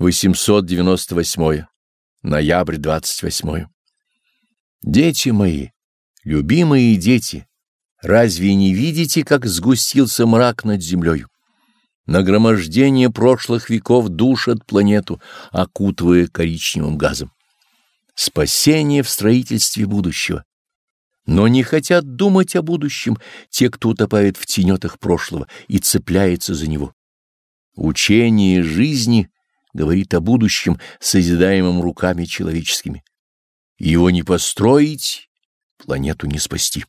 898. Ноябрь 28. Дети мои, любимые дети, разве не видите, как сгустился мрак над землей? Нагромождение прошлых веков душат планету, окутывая коричневым газом. Спасение в строительстве будущего. Но не хотят думать о будущем те, кто утопает в тенетах прошлого и цепляется за него. Учение жизни — говорит о будущем, созидаемом руками человеческими. Его не построить, планету не спасти.